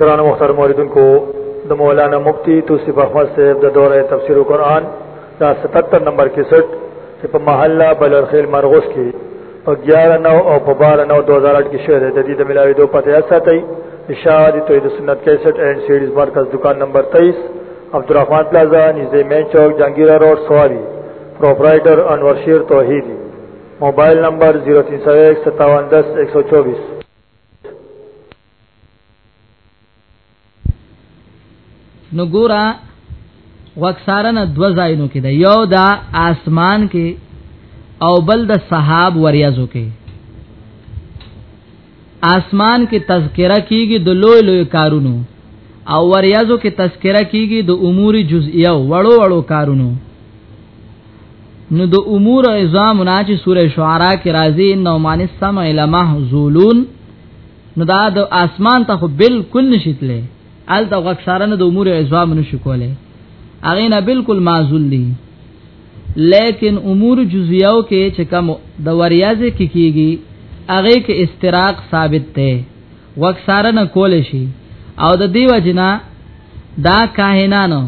گران مختار موردن کو د مولانا مفتی توصیف احمد صاحب د دوره تفسیر قرآن دا 77 نمبر 61 چې په محله بلرخیل مرغوس کې په 11 نو او په 12 نو 2008 کې شهر د دې د ملاوي دوه پته ساتي اشاعه توحید سنت 61 اینڈ سیریز مرکز دکان نمبر 23 عبدالرحمن پلازا نږدې مین چوک جنگیرا روډ سواری پرپرایټر انور شیر توحیدی موبایل نمبر 03015710124 نو ګورا وکسارن دو ځایونو کې دا یو دا آسمان کې او بل د صحاب وریازو کې اسمان کې تذکرہ کیږي د لوی لوی کارونو او وریاضو کې تذکرہ کیږي د امور جزئیه وړو وړو کارونو نو د امور عظام نه چې سوره شعرا کې راځي نو مان السمع لمحذولون نو دا د اسمان ته خو بالکل نشیتلې ال د غکسارنه د امور عظام نشو کوله اغه نه بالکل معذول دي لیکن امور جزئیو کې چې کوم د وریاضه کې کیږي هغه کې استراق ثابت دی وکساره نه کول شي او د دیو جنا دا کاهنانو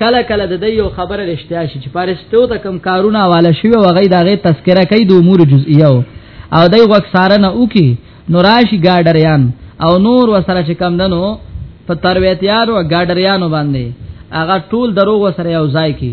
کله کله د یو خبره رښتیا شي چې پارستو ته کم کارونه حواله شوی او غي دغه تذکرہ کوي د امور جزئیو او دای وکساره نه وکي نو راشي ګاډریان او نور وسره چې کم دنو په ترویتیارو ګاډریانو باندې هغه ټول دروغ سره یو ځای کی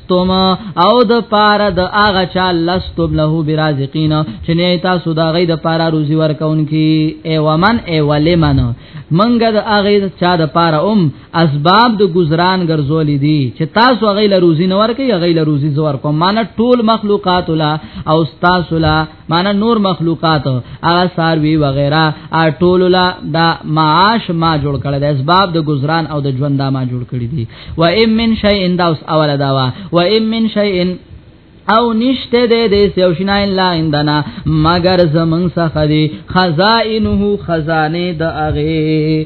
تم او د پاره د اغه چا لستم له برازقین چې نه تاسو دا غي د پاره روزي ورکونکي ای ومن ای ولمن منګه د اغه چا د پاره ام اسباب د گزاران ګرځول دي چې تاسو غي له روزي نه ورکي غي له روزي زور کوم مان ټول مخلوقات لا او تاسو لا معنا نور مخلوقات هغه ساروی وغیرہ ټول لا دا معاش ما جوړ کړی د اسباب د گزاران او د ژوند ما جوړ کړی دي و ام من شی ان دا اوس اوله دا وا و ام من شی ان او نشته دې دې سوشنا الا عندنا مگر زمون څخه دي خزائنه خزانه د اغه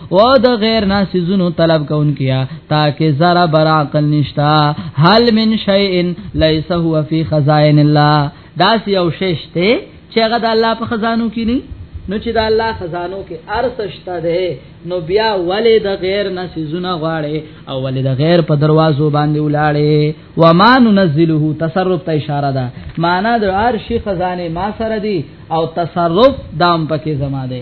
و د غیر ناسزونو طلب کونکیا تاکه زرا برا عقل نشتا هل من شیء لیس هو فی خزائن الله دا سی او ششته چې هغه د الله په خزانو کې نه نو چې د الله خزانو کې ارسشته ده نو بیا ولې د غیر نسزونه غواړي او ولې د غیر په دروازو باندې ولاړې و ما ننزله تصرف ته اشاره ده معنا د عرش خزانه ما سره دي او تصرف دام پکې زما ده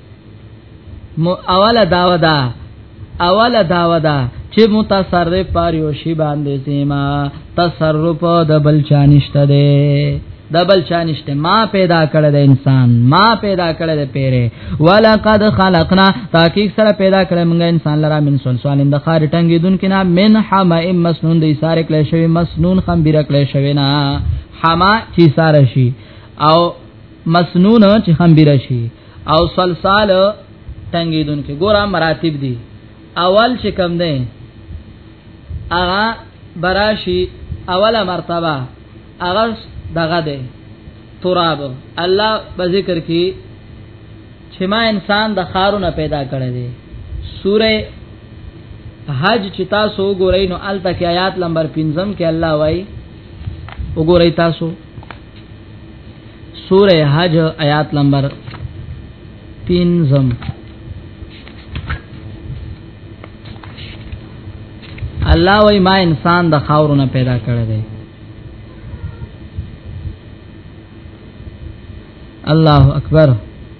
مو اوله داوا دا اوله داوا دا چې متصرف پر یو شی باندې سیما تصرف د بل چانشته دی د بل چانشته ما پیدا کړل د انسان ما پیدا کړل د پیره ولقد خلقنا تحقیق سره پیدا کړل موږ انسان لرا من سلسال د خار ټنګې دن کنا من حمئ مسنون د ایثار کله شوی مسنون خمبیر کله شوی نه حما چې سار شي او مسنون چې خمبيره شي او سلسال تنګیدون کې ګوره مراتب دي اول چې کم دی اغا براشي اوله مرتبه اغا دغه دی تراب الله په ذکر کې چې ما انسان د خارونه پیدا کړی دی سوره حج چې تاسو وګورئ نو الته کې آیات نمبر 15 کې الله وایي وګورئ تاسو سوره حج آیات نمبر 3 الله وای ما انسان د خاورونه پیدا کړی دی الله اکبر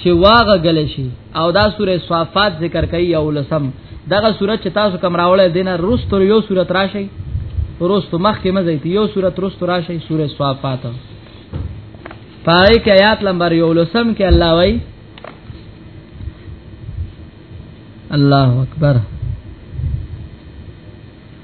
چې واغه غل شي او دا سوره صافات ذکر کوي او لسم دغه سوره چې تاسو کوم راولې دینه رستو یو سوره راشي رستو مخ کې مزه یو سوره رستو راشي سوره صافات پای کې آیات نمبر یو لسم کې الله وای الله اکبر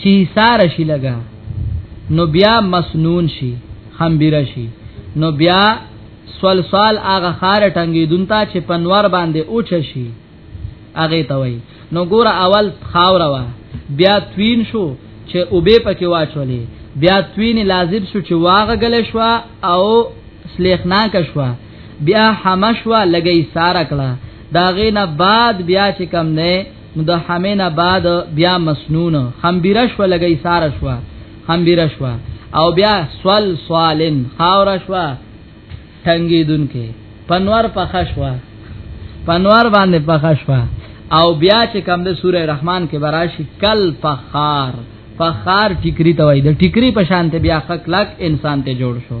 چی سار شي لګا نو بیا مسنون شي خمبیر شي نو بیا سلسال هغه خار ټنګې دونتا چې پنوار باندې اوچ شي هغه ته وای نو ګور اول خاور وا بیا توین شو چې اوبه پکې واچولې بیا توین لازم شو چې واغه غل شو او سلیخنا کشوا بیا حمشوا لګی سارا کړه داغه نه بعد بیا چې کم نه نو د حمین بعد بیا مسنون خمبیره شو لګی سار شو خمبیره شو او بیا سوال سوالن خاور شو ټنګیدون کې پنوار پخ شو پنوار باندې پخ شو او بیا چې کوم د سوره رحمان کې براشي کل فخار فخار ټیکری ته وای د ټیکری په شان ته بیا خلق انسان ته جوړ شو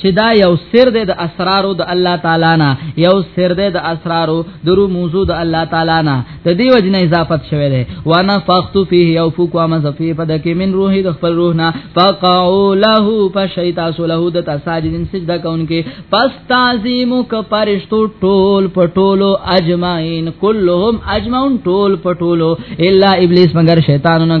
چې دا یو سر دی د اسرارو د الله تعالی نه یو سر دی د اسرارو درو موضوع د الله تعالی نه د دې وجنه اضافه شوه دی وانا فخت فيه یو فوق ما زفی پد کې من روحي د خپل روح نه فقعوا له فشیتا سله د تساجدین سجده کونکي پس تعظیم ک پرشتو ټول پټولو اجمعین کلهم اجمعون ټول پټولو الا ابلیس مگر شیطانونه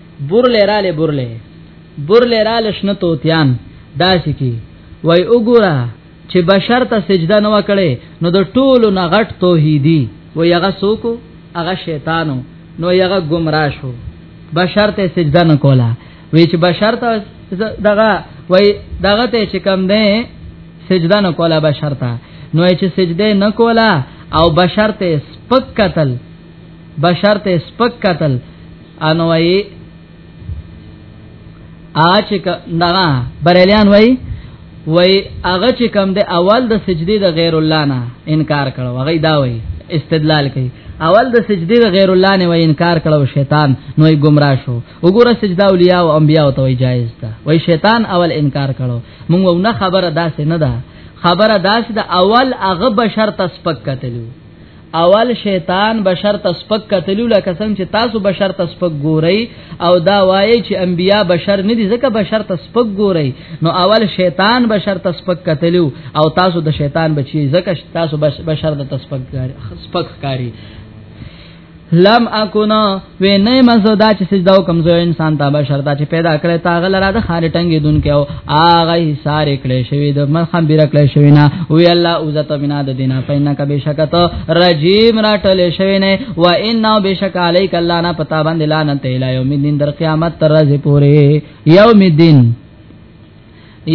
برله رااله برله برله رااله شنه توتیان داسې کی وای وګوره چې بشر ته سجده نه وکړي نو د ټولو نه غټ توحیدی و یغه سوکو هغه شیطانو نو یغه گمراه شو بشر ته سجده نه کولا وی چې بشر ته دغه وای دغه ته چې کم نه سجده نه کولا بشر ته نو چې سجده نه کولا او بشر ته سپک قتل بشر ته سپک قتل انو وی اچ ک دغه بریلیان وی وی هغه چې کم د اول د سجدي د غیر الله نه انکار کړو هغه دا وی استدلال کوي اول د سجدي د غیر الله نه وی انکار کړو شیطان نوې گمراه شو وګوره سجده اولیاء او انبیاء ته وی جایز ده وی شیطان اول انکار کړو موږ نه خبره داسې نه ده دا خبره داس د دا اول هغه بشر تسپک کتلو اول شیطان بشر تسپک قتلو لکه څنګه چې تاسو بشر تسپک ګورئ او دا وایي چې انبیا بشر نه دي ځکه بشر تسپک ګورئ نو اول شیطان بشر تسپک قتلو او تاسو د شیطان بچی ځکه تاسو بشر د تسپک سپک کاری لم اكن وی نه مزدا چې سجدا وکم زو انسان ته بشر ته چې پیدا کړي تا غلره د خارې ټنګې دن کې او اغه سارې کړې شوی د مخم بیر کړې شوی نه وی الله عزت بنا د دینه فینک بشکت رجیم را ټلې شوی نه و ان بشک علیک الله نه پتا باندې لعنت الی یوم الدین در قیامت تر ورځې پورې یوم الدین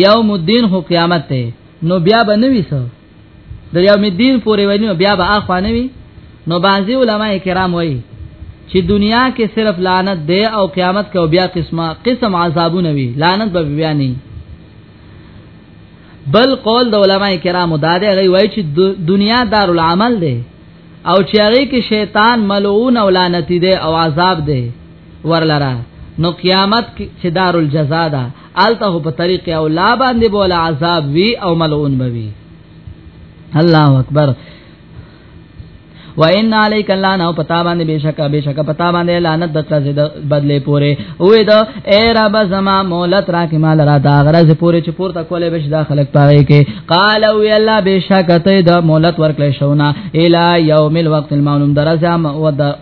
یوم الدین هو قیامت ته نو بیا بنوي سو د یوم الدین پورې وینو بیا به اخوانه وي نو بعضی علما کرام وایي چې دنیا کې صرف لعنت دی او قیامت کې بیا قسمه قسم عذابونه وي لعنت به بیا نه بل قول د علما کرامو دا دی غي وایي چې دنیا دار العمل دی او چې هغه کې شیطان ملعون او لعنتی دی او عذاب دی ورلره نو قیامت چې دار الجزا ده آلته په طریق او لا باندې بولا عذاب وی او ملعون بوي الله اکبر و ان علیک الله نو پتا باندې بشک بشک پتا باندې لعنت د قضې د بدلې پوره وې دا اے رب زما مولت را کې مال را دا غرض پوره چې پورته کولې بش دا خلق پاره کې قال او الله بشک ته د مولت ورکړې شونه الی یوم الوقت المعلوم درځه او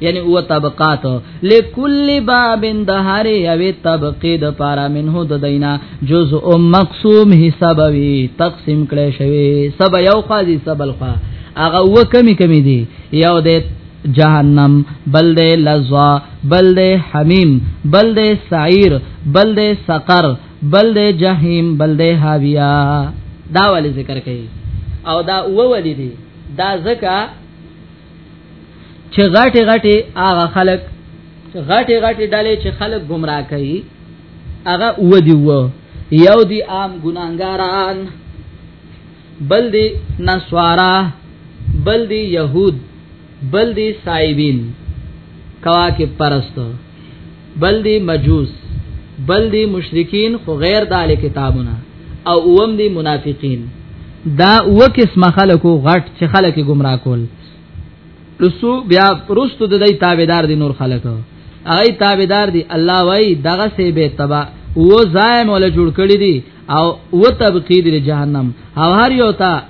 یعنی او طبقات لکل باب د هر یوې طبقه د پارا منه د دینا جزء مقسوم حساب وی تقسیم کړي شوی سب یو خاصی سب الخوا هغه و کمی کمی دی یو د جهنم بل د لزوا بل د حمیم بل د سعیر بل د سقر بل د جهنم بل د حاویہ دا ول ذکر کړي او دا و ولې دي دا زکه چې غټي غټي هغه خلک غټي غټي ډلې چې خلک گمراه کوي هغه و دی و یو دی عام ګناګاران بل دی نسوارا بل دی يهود بل دی صایبین کواکب پرستو بل دی مجوس بل دی مشرکین خو غیر د اهل کتابونه او اوم دی منافقین دا و قسم خلکو غټ چې خلک گمراه کول رسو بیا پرستو د دې تابعدار دي نور خلک هغه تابعدار دي الله وای دغه سه به تبا و زایم ول جوړ کړی دي او و تبقید جهنم او هر یو ته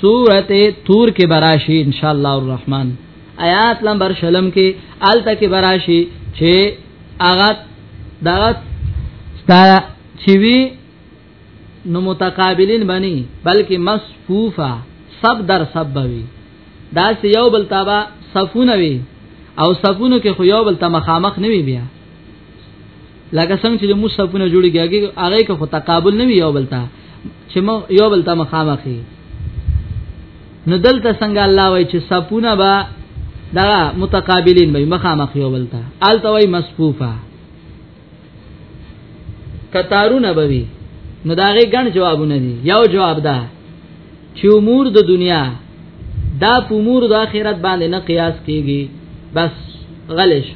سورته تور کې براشي ان شاء الله الرحمن آیات نمبر شلم کې آلته کې براشي چې اغه دا ستا چې وی نو متقابلین بني بلکې مصفوفه سب در سب بوي دا یو بل تابا صفونه وي او صفونو کې خو یو بل ته مخامخ نه وي بیا لکه څنګه چې موږ صفونه جوړیږي هغه کې خو تقابل نه وي یو بل ته چې مو یو بل ته مخامخي نو دلته څنګه الله وای چې صفونه با دا متقابلین به مخامخ یو بل ته الته وای مصفوفه کتارونه به وي نو دا غي ګڼ جوابونه دي یو جواب ده چې امور د دنیا دا په امور د آخرت باندې نه قیاس کیږي بس غلش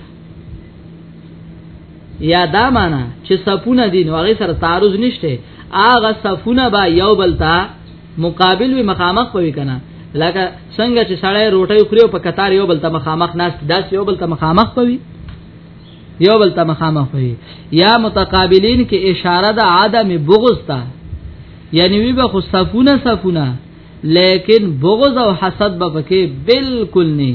یا دا معنا چې صفونه دي نو هغه سره تعارض نشته هغه صفونه با یو بل ته مقابل وي مخامخ وي کنه لکه څنګه چې سړی روټي خوري او په قطار یو بل ته مخامخ ناس داس یو بل ته مخامخ وي یو بل ته مخامخ وي یا متقابلین کې اشاره د عدم بغض ته یعنی وی به خو صفونه صفونه لیکن بغض او حسد به پکې بالکل نه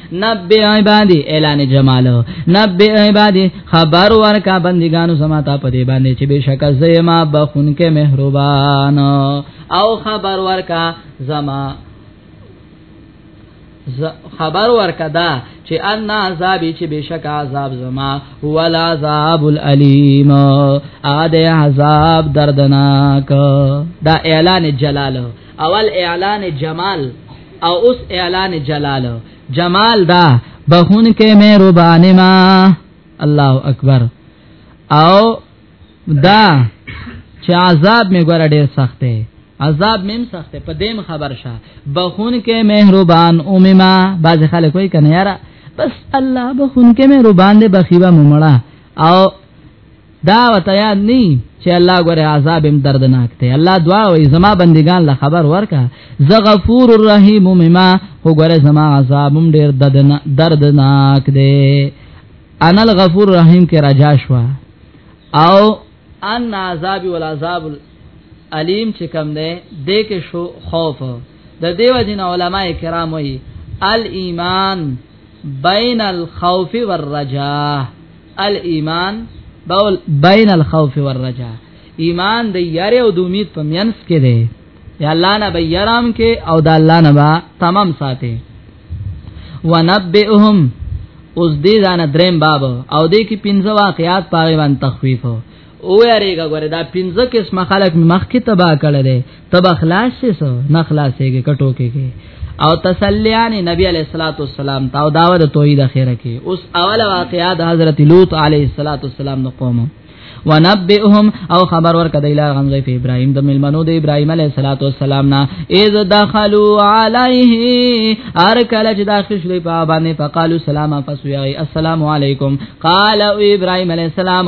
نبی عبادی اعلان جمالو نبی عبادی خبر ورکا بندگانو سماتا پدی باندې چې بشک زما بخون کې مهربان او خبر ورکا زما خبر ورکدا چې ان عذاب چې بشک عذاب زما هو العذاب الالم ا دې عذاب دردناک دا اعلان جلاله اول اعلان جمال او اوس اعلان جلال جمال دا بخون کې مې ربانه ما الله اکبر او دا چې عذاب مې ګور ډېر سخت دی عذاب مم سخت په دیم خبر شه بخون کې مهربان اومما باز خلک وای کنه یاره بس الله بخون کې مهربان دې بخیبه ممړه او دا وته یاد ني چې الله غره عذاب هم دردناک دی الله دعا وي زما بندگان له خبر ورکا ز غفور الرحیم مما هو غره زما عذاب هم ډیر دردناک دی انا الغفور الرحیم کې راجا شو او ان عذاب والعذاب العلیم چې کم دی د کې شو خوف د دیو جن علماء کرام وي الایمان بین الخوف والرجاء الايمان بول بین الخوف والرجاء ایمان د یاره او د امید په مینس کې دی یا الله نه به یرام کې او د الله نه به تمام ساتي ونبئهم اوس دې ځان دریم باب او دې کې پنځه واقعات پاره باندې تخفیف او یریګه ګوره دا پنځه قسم خلک مخ کې تبا کړل دي تبا خلاص شې سو نه خلاصېږي کټو کې کې او تسلیان نبی علیہ الصلوۃ والسلام تا او داوود توحید اخره کې اوس اول واقعات حضرت لوط علیہ الصلوۃ والسلام نو قوم ونبئهم او خبر ورک د اله غمزه په ابراهيم د ملمنو د ابراهيم عليه صلوات والسلام نا اذ دخلوا عليه ار کله چې داخل شوی په باندې فقالو سلام فسوي السلام عليكم قال ابراهيم عليه السلام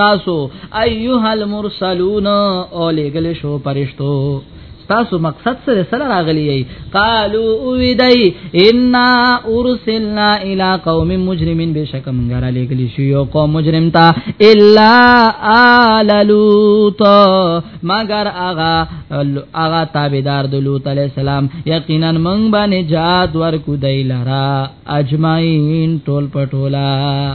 تاسو ایها المرسلون او لګل شو پرشتو تاسو مقصد سره سره راغلی یی قالو اویدای ان ارسلنا الی قوم مجرمین بشکم غرا لګلی شو یو قوم مجرم تا الا آل لوط مگر اغا اغا تابعدار د لوط علی السلام یقینا من باندې جات ورکو دی لرا اجمعین ټول پټولا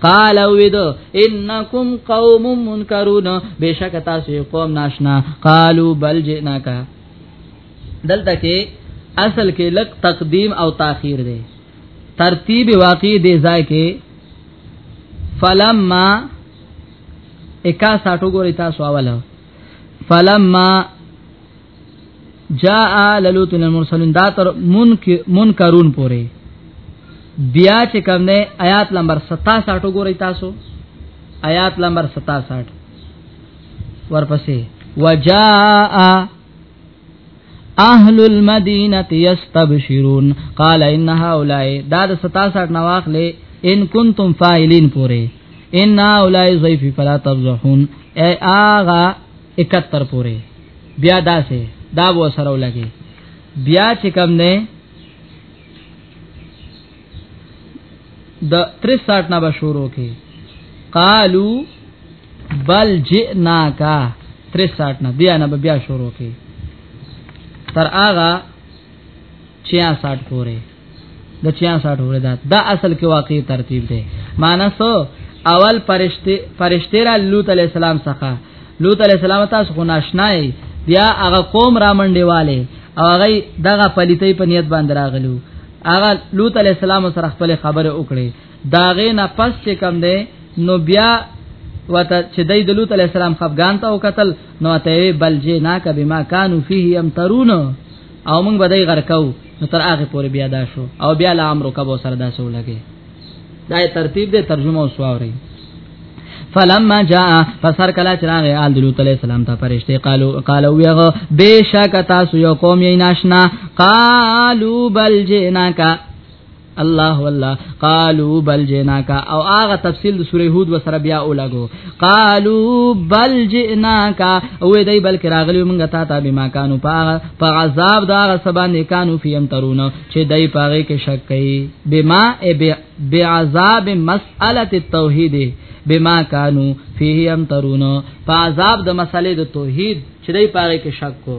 قال وید انکم قوم منکرون بشک تاسو قوم ناشنا قالو بل جئناک دلته کې اصل کې لک تقدیم او تاخير دی ترتیب واقع دی ځای کې فلما 61 وګورئ تاسو اوله فلما جاء لوط المرسلون دا تر منکرون پوره بیا چې کوم نه آیات نمبر 67 وګورئ تاسو آیات نمبر 67 ورپسې وجاء اهل المدینه یستبشرون قال ان هؤلاء دا د 67 نواخلې ان کنتم فاعلین پوره ان هؤلاء ضیف فلا تبزحون اے آغا 71 پورې بیا داسې دا به سره ولګي بیا چې کم نه د 63 نه به شروع کی قالو بل جئنا کا 63 نه بیا نه بیا شروع کی تر هغه 66 پورې د 66 وردات دا اصل کې واقعي ترتیب دی معنی سو اول پرشتي پرشتي را لوط علی السلام څخه لوط علی السلام تاسو خو ناشنای بیا هغه قوم را منډیواله او هغه دغه پلیتې په نیت باندې راغلو هغه لوط علی السلام سره خپل خبره وکړي داغه نه پس چې کم دی نو بیا وته چې دای د لوط علی السلام خفغان ته وکتل نو ته بلجه نا کبه ما کانو فيه يمترون او موږ به دای غرکاو نو تر هغه پورې بیا دا شو او بیا لا امر کبو سره دا سو لګي دا ترتیب دی ترجمه او سواري فلما جاء فسر کلا چراغ آل دلوت علیہ السلام ته فرشته قالو قالو یغه بشک تاسو یو قوم یې ناشنا قالو بل جناکا الله والله قالو بل جناک او هغه تفصیل د سوره هود وسره بیا ولګو قالو بل جناک او دای بل کراغلی مونږه تا ته بما کانو پاغه په عذاب دا هغه سبا نه کانو فیم ترون چې دای پاغه کې شک کوي بما بی عذاب مساله التوحید بما کانو فیهم ترون په عذاب د مسلې د توحید چې دای پاغه کې شک کو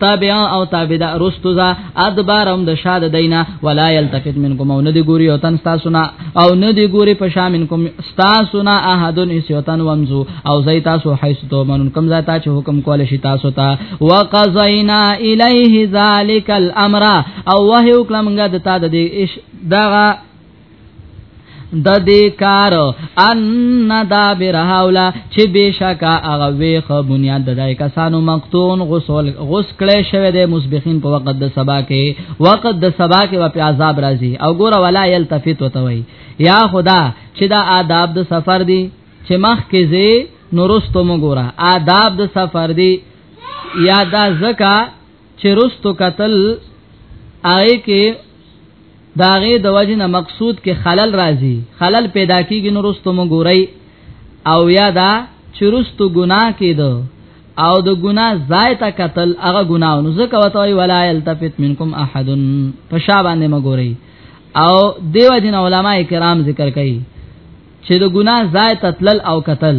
تابعا او تابعدا رستوزا ادبارم د شاد دینا ولا یلتفت منکم او ندی ګوري او تن تاسو نه او ندی ګوري په شام منکم تاسو نه احدن اسیوتن ومزو او زی تاسو حیث تو منن کم زی تاسو حکم کول شي تاسو ته وقزینا الیه ذالک الامر او وه وکړه موږ د تا د دغه د دې کار ان دا برهاولا چې بشکا هغه ویخ بنیاد د دای کسانو مقتون غسل غس کړي شوی د مسبخین په وخت د سبا کې وخت د سبا کې په عذاب راځي او ګوره ولا یلتفت وتوي یا خدا چې دا آداب د سفر دی چې مخ کې زی نورستو مګوره آداب د سفر دی یا دا زکه چې رستو قتل آی کې داغه د وجنه مقصود کې خلل راځي خلل پیدا کیږي نو رستو مو ګورئ او یا دا چې رستو ګناه کېدو او د ګنا زایته قتل هغه ګنا نو زکه وتوي ولا يلتفت منکم احد پشا باندې مګوري او دیو جن علماء کرام ذکر کوي چې د ګنا زایته تل او قتل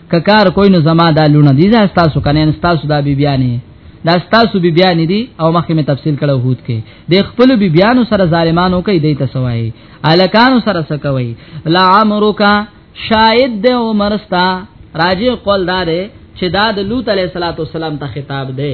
ککار کوی نو زما دا لونه دي زه تاسو کنه تاسو دا بی بیانې دا تاسو بی بیانې دي او مخکې مې تفصیل کړو هوت کې د خپل بی بیانو سره ظالمانو کوي دی ته سوای الکانو سره سکوي لا امرکا شاید د عمر ستا راجی قول دار چې دا د لوط علیه السلام ته خطاب دی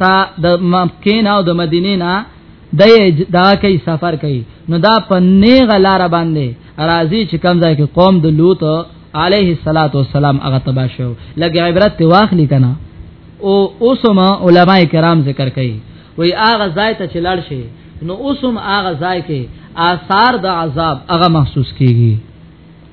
تا د مکه نه او د مدینې نه د دا کوي سفر کوي نو دا په نه غلار باندې راضي چې کم ځای کې قوم د لوط عليه الصلاه والسلام هغه تبا شو لګي عبرت ته واخلي کنه او اوسم علما کرام ذکر کوي وی هغه ځای ته چې لاړ شي نو اوسم هغه ځای کې آثار د عذاب هغه محسوس کیږي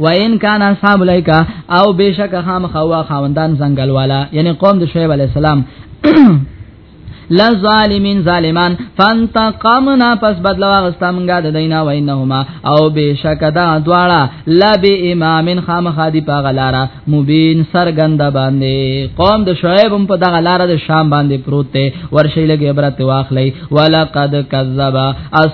وین کان اصحاب لایکا او بشک خام خوا خواندان زنګل والا یعنی قوم د شعیب علی السلام لظالمین ظالمان فانتقمنا پس بدلا واغستا منګه د دینا وینهما او بشک دا دواړه لب امام خامخادی په غلارا مبین سرګند باندې قوم د شعیب په دغه لار د شام باندې پروت ورشي لګي عبرت واخلي ولقد کذب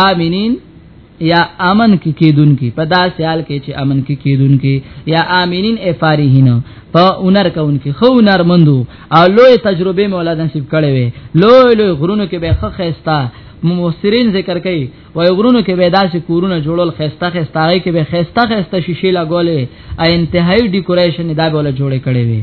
امنین یا امن کې کېدونکي په دا سیال کې چې امن کې کېدونکي یا امنین افارهین په اونر کونکي خو نر مندو او لوی تجربه مولا نصیب کړي وي لوی لوی غرونو کې به خخ خستا مفسرین ذکر کوي وای غرونو کې به داسې کورونه جوړول خسته خسته هغه کې به خسته خسته شیشې لګولې ا انتهایی ډیکوریشن دا بوله جوړې کړې وي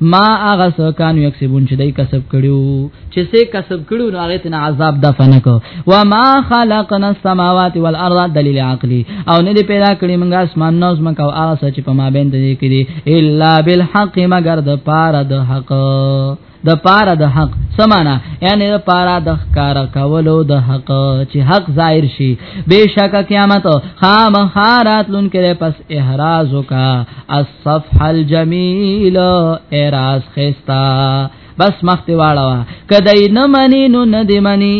ما هغه څه کانو یکسبون چې دای کسب کړو چې څه کسب کړو نو هغه تن عذاب د فنکو و ما خلقنا السماوات والارض دلیل عقلی او نه دی پیدا کړی موږ اسمان نو زمکه او هغه څه چې په ما بین دي کړي الا بالحق مگر د پاره د حق د پاره د حق سمانا یعنی د پاره د ښکار کولو د حق چې حق ظاهر شي بهشکه قیامت خامخارات لون کې پس احراز کا صفح الجمیل اراس خستا بس مخته واړه کدی نه منی نو نه دی منی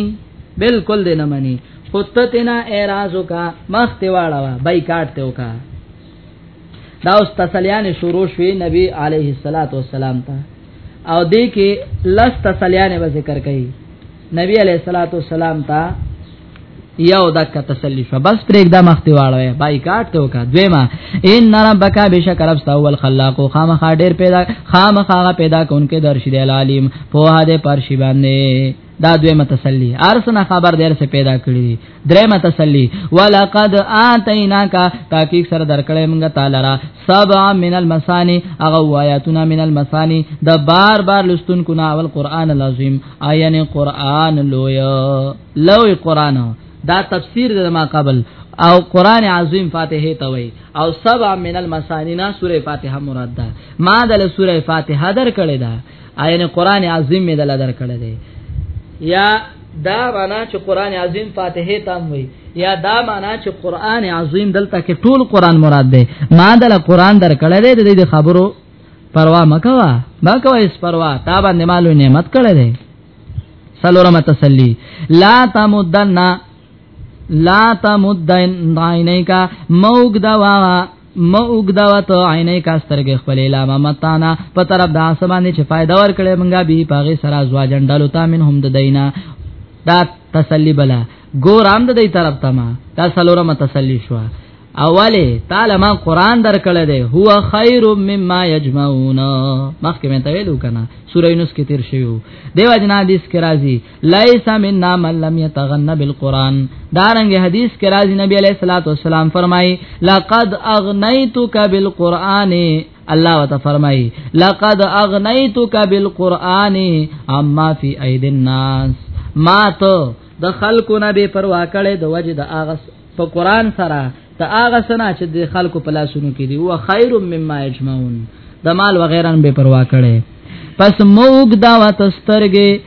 بالکل دی نه منی خودتنا اعراض کا مخته واړه بایکاټ ته وکا دا اوس تسلیان شروع شوی نبی علیه الصلاۃ والسلام ته او دې کې لس تسلیان به ذکر کړي نبی علیہ الصلوۃ والسلام ته یو دک تسلی شو بس پرېګ د مخ دی واړوي بای کاټ ته وکا دویما ان نرم بکا بشک رب ستا اول خلاق خامخ ډیر پیدا خامخ هغه پیدا کونکي درش دی العلیم په هده پر شی باندې دا دویمه تسلی ارسنه خبر دیر سے پیدا کړی درېمه تسلی ولقد اتیناک تحقیق سره درکړې موږ تعالی را سبع من المسانی اغه آیاتنا من المسانی د بار بار لستون کو نه اول قران العظیم آیان قران لوی لوی قران دا تفسیر د ما قبل او قران عظیم فاتحه ته وای او سبع من المسانی نا سوره فاتحه مراد ده ما د سوره فاتحه درکړې ده آینه قران عظیم می دل در کړه دی یا دا معنا چې قران عظیم فاتحه تام وي یا دا معنا چې قران عظیم دلته کې ټول قران مراد دی ما دل قران در کړه دی د دې خبرو پروا مکوا مکوا اس پروا تا باندې مالو نعمت کړه دی سلورم تسلی لا تمدنا لا تمدن عینیکا موګ دا وا ما وګدا وته عینې کا سترګې خپلې لا ما متانا په طرف د اسمان چې فائدہ ور کړې مونږه به پاغه سرا زوا جندلو تا من هم د دینا دا تسلی بلا ګورام د دې طرف ته ما دا سلورمه تسلی شو اوله تعالی ما قران درکړه ده هو خیر مما یجمعون مخکې مې ته ویلو کنه سورې یونس کې تیر شوی دیو جنا حدیث کې راځي لیس منا من لم یتغن بالقران دارنګ حدیث کې راځي نبی علیہ الصلوۃ والسلام فرمایي لقد اغنیتک بالقران الله وت فرمایي لقد اغنیتک بالقران اما فی اید الناس ما تو د خلکو نه به پروا کړې د وجه د اغس په قران سره ته هغه سنا چې د خلکو په لاسونو کې دی او خیر مما یجمعون د مال وغیرہ به پروا کړي پس موګ دا وتسترګې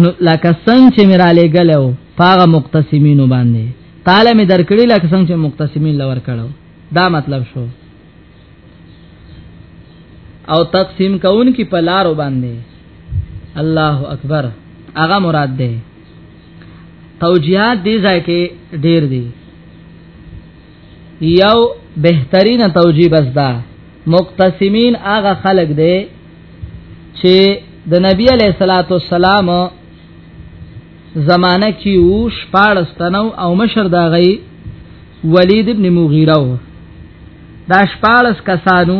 نو لکه څنګه چې میرا لګلو پاغه مقتسمینو باندې تعالی می درکړي لکه څنګه چې مقتسمین لور کړو دا مطلب شو او تقسیم کون کی پلارو باندې الله اکبر هغه مراد ده توجیهات دې ځای کې ډېر دي یو بهترین توجیه بس دا مقتسمین هغه خلق دی چې د نبی علیہ الصلوۃ والسلام زمانہ کې وو شپارس تنو او مشر دا غي ولید ابن مغیره دا شپارس کسانو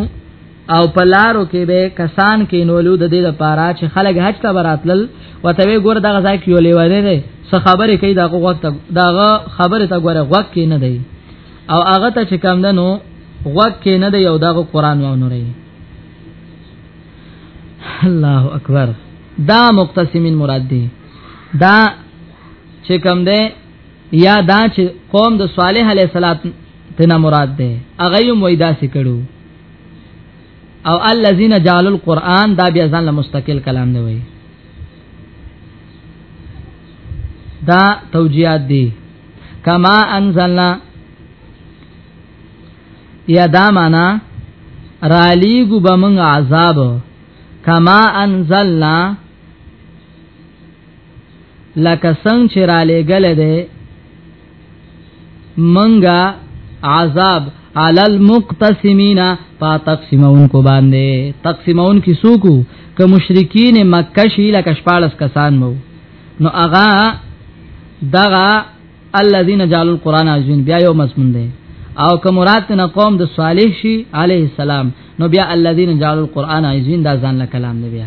او پلارو کې به کسان کې نولو د دې لپاره چې خلک حج ته براتل وته وی ګور دغه ځای کې ولې ونه نه څه خبره کوي دغه وخت دغه خبره ته ګوره وخت کې نه دی او هغه ته چې کم دنو وخت کې نه دی او دغه قران و نه رہی الله اکبر دا مقتسمین مراد دی دا چې کم دی یا دا چې قوم د صالح علیه السلام تینا مراد ده اغه یو مویدا سکړو او الذين جعلوا القرآن دا بیا ځان له مستقل کلام دی وای دا توجیهات دي کما انزلنا یا دا معنا رالی گو بمنگ عذاب کما انزلنا لکه څنګه چې را لېګل دی منګه عذاب علی المقتسمین پا تقسیمون کو باندې تقسیمون کی سوکو که مشرکین مکه شی لکه شپالس کسان مو نو اغا دغا الذين جعلوا القران عزين بیا یو مضمون دی او که مراد نه قوم د صالح شي عليه السلام نو بیا الذين جعلوا القران عزين دا ځان له کلام دی بیا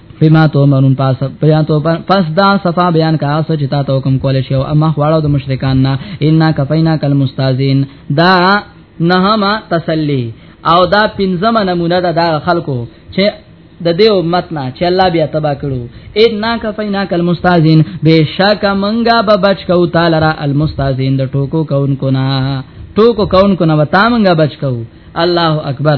بما تو منون پاس بیا تو پس دا صفا بیان کا اس چې تا ته حکم کول شي او اما خواړو د مشرکان نه ان کفینا کل مستازین دا نهما تسلی او دا پنځمه نمونه ده دا خلکو چې د دې امت نه چې الله بیا تبا کړو ان نا کفینا کل مستازین بشک منګه به بچ کو تعالی را المستازین د ټوکو کون کو نا ټوکو کون کو نا وتا منګه بچ کو الله اکبر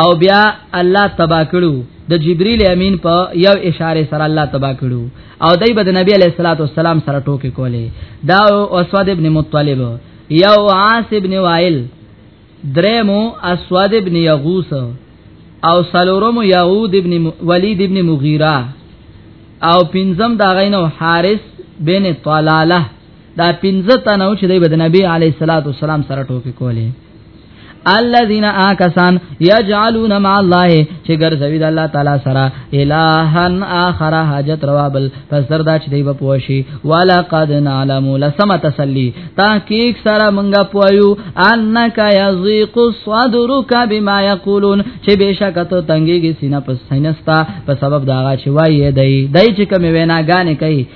او بیا الله تبا کړو د جبرئیل امین په یو اشاره سره الله تبا کړو او دای بد نبی علیہ الصلوۃ والسلام سره ټوکی کوله دا اسود ابن مطلب یو عاص ابن وائل درمو اسود ابن یغوس او سلورم یعود ابن ولید ابن مغیره او پنځم دا غینو حارث بن طلاله دا پنځه تنه چې د نبی علی صلوات و سلام سره ټوکی کولی الذين آکسان یجعلون مع الله چې ګرځوي د الله تعالی سره الہن اخر حاجت روابل پس دردا چې دی په پوشي ولقد نعلم لسم تسلی تحقیق سره مونږه پویو انک یضیق صدرک بما یقولون چې بشکته تنګيږي سینه پس سینستا په سبب داغه چې وایي دی دای چې کوم وینا غانې کوي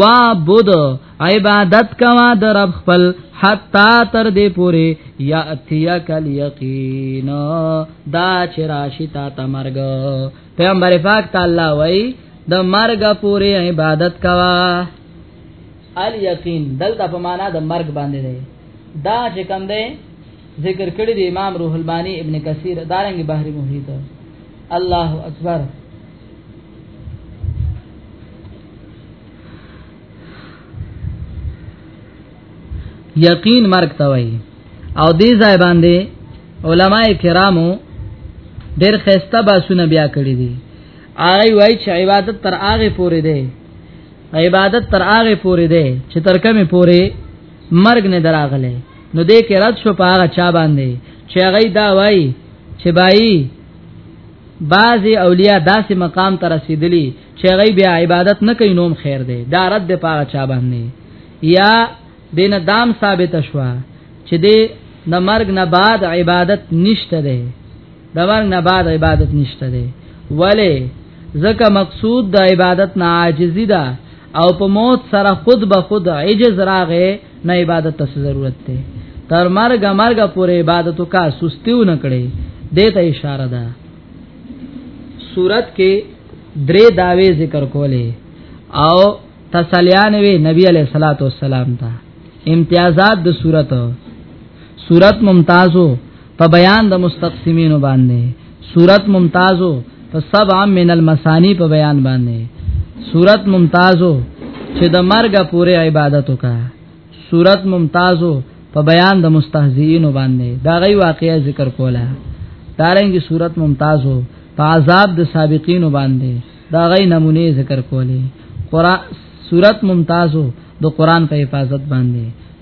وا بود عبادت کوا د رب خپل حتا تر دې پوري یاتیا کل یقین دا چې راشي تا ته مرګ پیغمبر پاک تعالی وای د مرګ پوري عبادت کوا ال یقین دلته په معنا د مرګ باندې دی دا چې کوم دی ذکر کړی دی امام روح البانی ابن کثیر دارنګ بحری محیط الله اکبر یقین مرګ ته وایي او دې ځای باندې علما کرامو ډېر خسته باسونه بیا کړی دي آی وای چې عبادت تر هغه پورې دی عبادت تر هغه پورې دی چې تر کومه پورې مرګ نه دراغله نو دې کې رد شو په هغه چا باندې چې هغه دا وای چې بای بعض اولیاء داسې مقام ته رسیدلی چې غي بیا عبادت نه کوي نوم خیر دی دا رد دی پاره چا باندې یا دین دام ثابت شوا چې دی د مرګ نه بعد عبادت نشته دی د مرګ نه بعد عبادت نشته دی ولی ځکه مقصود د عبادت نه عاجزی ده او په موت سره خود به خود عجز راغې نه عبادت ته ضرورت ته تر مرګ مرګ پورې عبادت کا سستیو نه کړي دته اشاره ده صورت کې درې داوی ذکر کولې او تسلیان وی نبی علیہ الصلوۃ والسلام ته امتیازات د صورت صورت ممتازو په بیان د مستقسمینو باندې صورت ممتازو په سبع من المسانی په بیان باندې صورت ممتازو چې د مرګ پورې عبادت وکا صورت ممتازو په بیان د مستهزئینو باندې دا غي واقعي ذکر کوله دارنګي صورت ممتازو په عذاب د سابقینو باندې دا غي نمونه ذکر کولې قران صورت ممتازو د قران په حفاظت باندې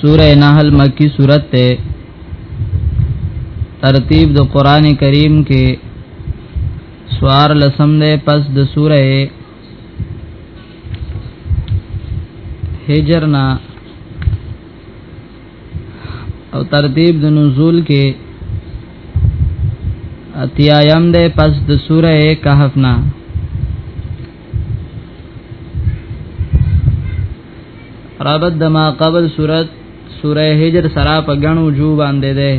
سوره نحل مکی سورت ته ترتیب د قران کریم کې سوار لسم ده پس د سوره هجر نا او ترتیب د نزول کې اتیایم ده پس د سوره کهف نا رابط د ما قبل صورت سوره هجر سرا په غنو جو باندې ده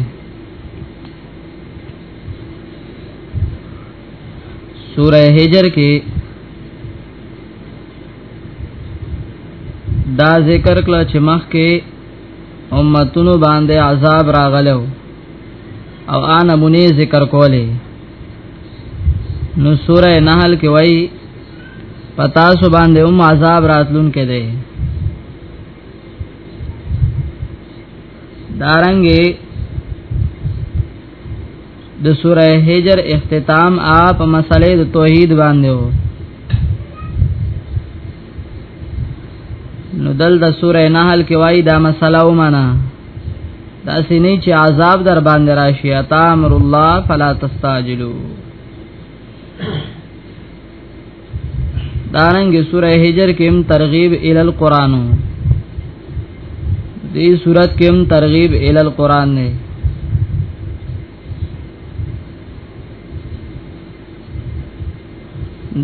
سوره هجر کې دا ذکر کړه چې مخ کې امتونو باندې عذاب راغلو او آ نمونه ذکر کولې نو سوره نحل کې وایي پتا سو باندې هم عذاب راتلون کې دی دارنګي د سوره هجر اختتام اپ مسلې د توحید باندې وو نو دل د سوره نحل کې وایي دا مسله ومنه دا سینې چې عذاب در باندې راشي اتا امر الله فلا تستعجلوا دارنګ سوره هجر کې هم ترغیب ال القران دې سورۃ کې هم ترغیب ال القران نه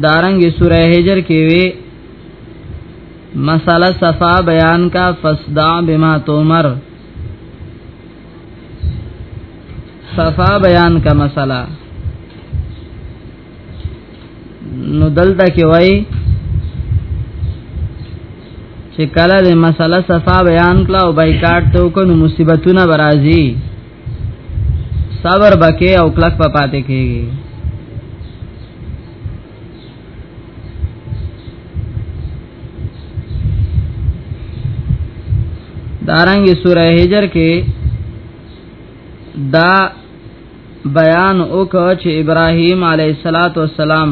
دارنګ سوره هجر کې وی مساله صفا بیان کا فسدا بما تومر صفا بیان کا مساله نو دلته کې وای چې کله د مساله صفا بیان کلا او بایکاټ ته کو نو مصیبتونه برازي صبر بکې او کلک په پاتې کېږي دارنګ سوره هجر کې دا بیان وکړ چې ابراهیم علیه السلام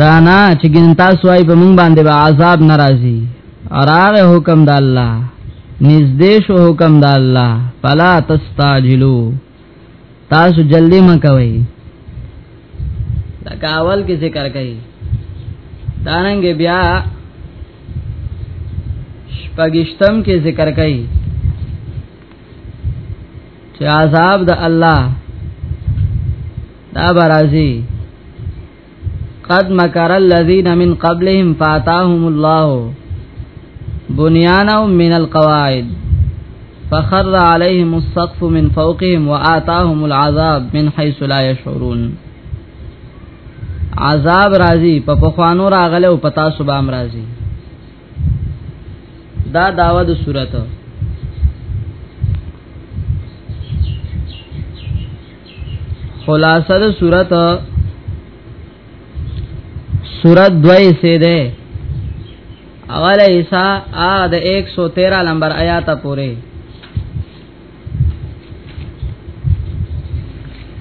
دانا چې ګن تاسو وايي په مونږ باندې به عذاب ناراضي اراغه حکم د الله نږدې شو حکم د الله فلا تستعجلو تاسو جلدی مکوئ لکه اول کې ذکر کړي داننګ بیا شپږشتم کې ذکر کړي چې عذاب د الله دا برازي قد مکر الذين من قبلهم فاتاهم الله بنيانهم من القواعد فخر عليهم السقف من فوقهم وآتاهم العذاب من حيث لا يشعرون عذاب راضی په پخوانو راغله او پتا صبح ام راضی دا داوا د صورت خلاصه د صورت صورت دوی سه ده اول ایسا ا د 113 نمبر آیات پوره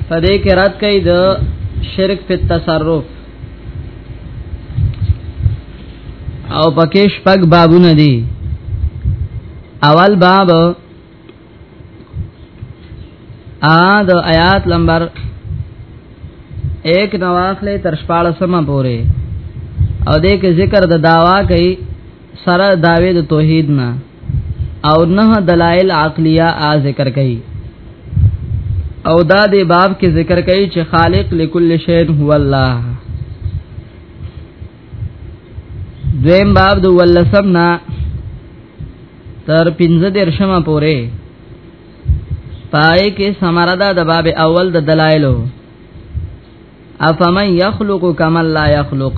پدې کې رات کوي د شرک په تصرف او پکې شپږ بابونه دي اول باب ا د آیات نمبر 1 نواخله تر 14 مه پوره او دې کې ذکر د داوا کوي سره داوی د توحید نه او نه دلایل عقلیه ا ذکر کړي او دا د باب کې ذکر کړي چې خالق لكل شی هو الله دویم باب د ولسم نه تر 15 درشمه پورې پای کې سمرادا د باب اول د دلایلو افمن یخلق کمن لا یخلق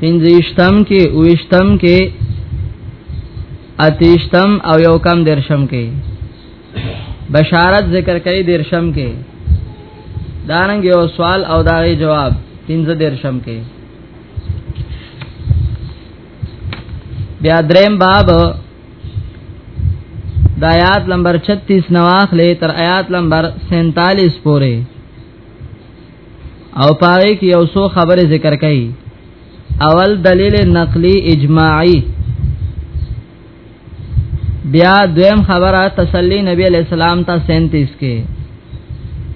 پنځشتم کې اوشتم کې اتیشتم او یو کم درشم کې بشارت ذکر کوي درشم کې دارنګ یو سوال او داغي جواب پنځه درشم کې بیا دریم باب د آیات نمبر 36 نواخلې تر آیات نمبر 47 پورې او پاره کې یو څو خبره ذکر کړي اول دلیل نقلی اجماعی بیا دویم خبره تسلی نبی علیہ السلام تا 37 کې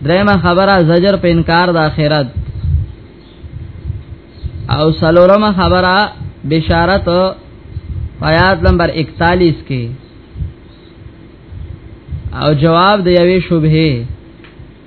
دریم خبره زجر په انکار د آخرت او سلورم خبره بشارت آیات نمبر 41 کې او جواب د یوې شوبه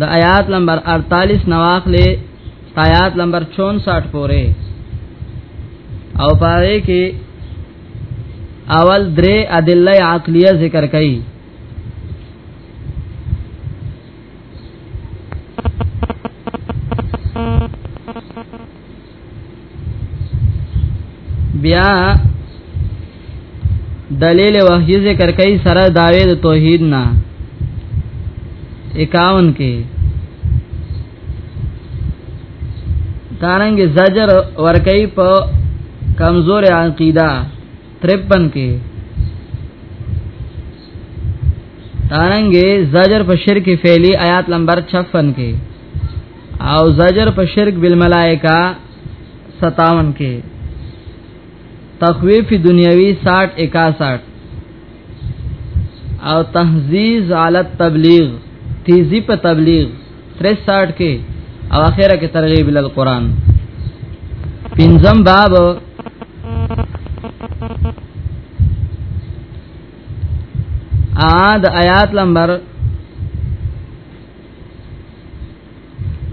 د آیات نمبر 48 نواخلې آیات نمبر 64 پورې او پاره کې اول درې ادله عقلیه ذکر کړي بیا دلیل وحی ذکر کوي سره داوی د توحید نه 51 کې دارنګ زجر ور کوي په کمزور عقیده 53 کې دارنګ زجر په شرک فعلی آیات نمبر 56 کې او زجر په شرک بالملائکه 57 کې تخویف دنیوی 60 61 او تهذیز علی التبلیغ تیزی په تبلیغ 63 کې او اخره کې ترغیب ال قران پنځم باب عاد آیات نمبر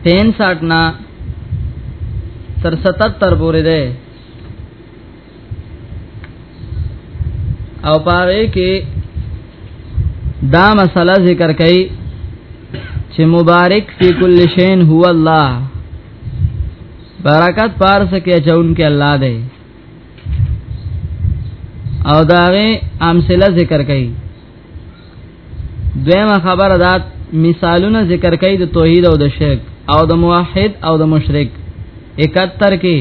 63 نا تر 77 پورې ده او پاره کې دا مسله ذکر کړي چې مبارک فی کل شین هو الله برکت پار سکے چون کې الله دی او داغه امثله ذکر کړي دویمه خبره دا مثالونه ذکر کوي د توحید او د شرک او د موحد او د مشرک 71 کې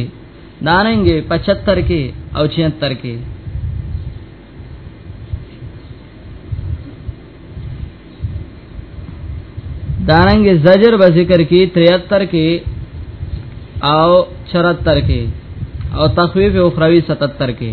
داننګي 75 کې او 76 کې داننګي زجر به ذکر کې 73 کې او 74 کې او تخویف اخروی 77 کې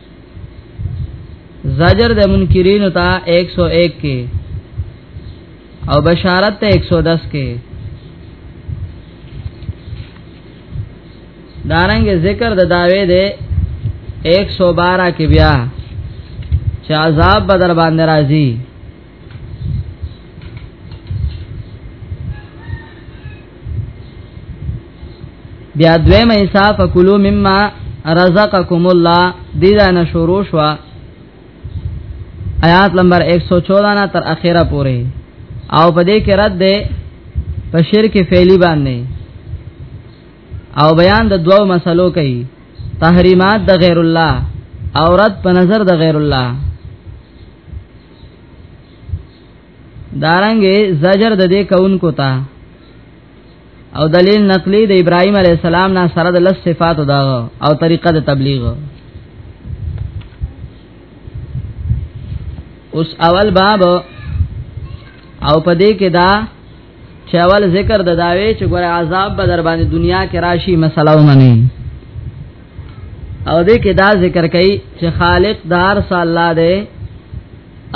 زجر د منکرین تا 101 کې او بشارت ته 110 کې دارنګ ذکر د داوی ده 112 کې بیا چې عذاب بدر باندې راځي بیا دویم حصہ فکلوا مما رزقکم الله دې دا نه شروع شو آیات نمبر 114 نه تر اخره پورې او په دې کې رد ده په شرک فعلی باندې او بیان د دوو مسلو کوي تحریمات د غیر الله او رد په نظر د غیر الله دارنګه زجر د دې کونکو ته او دلیل نقلی د ابراهیم علی السلام نه سره د لس صفات دا او طریقه د تبلیغ اوس اول باب او پدې کې دا چې اول ذکر د داوی چې ګوره عذاب به در باندې دنیا کې راشي مسله ومني او دې کې دا ذکر کوي چې خالق دار صلی الله دی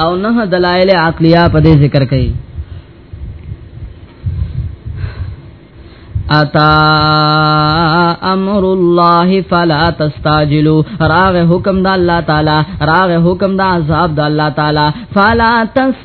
او نه دلایل عقلیه په دې ذکر کوي اتا امر الله فلا تستعجلوا راغ حکم د الله تعالی راغ حکم د عذاب د الله تعالی فلا تس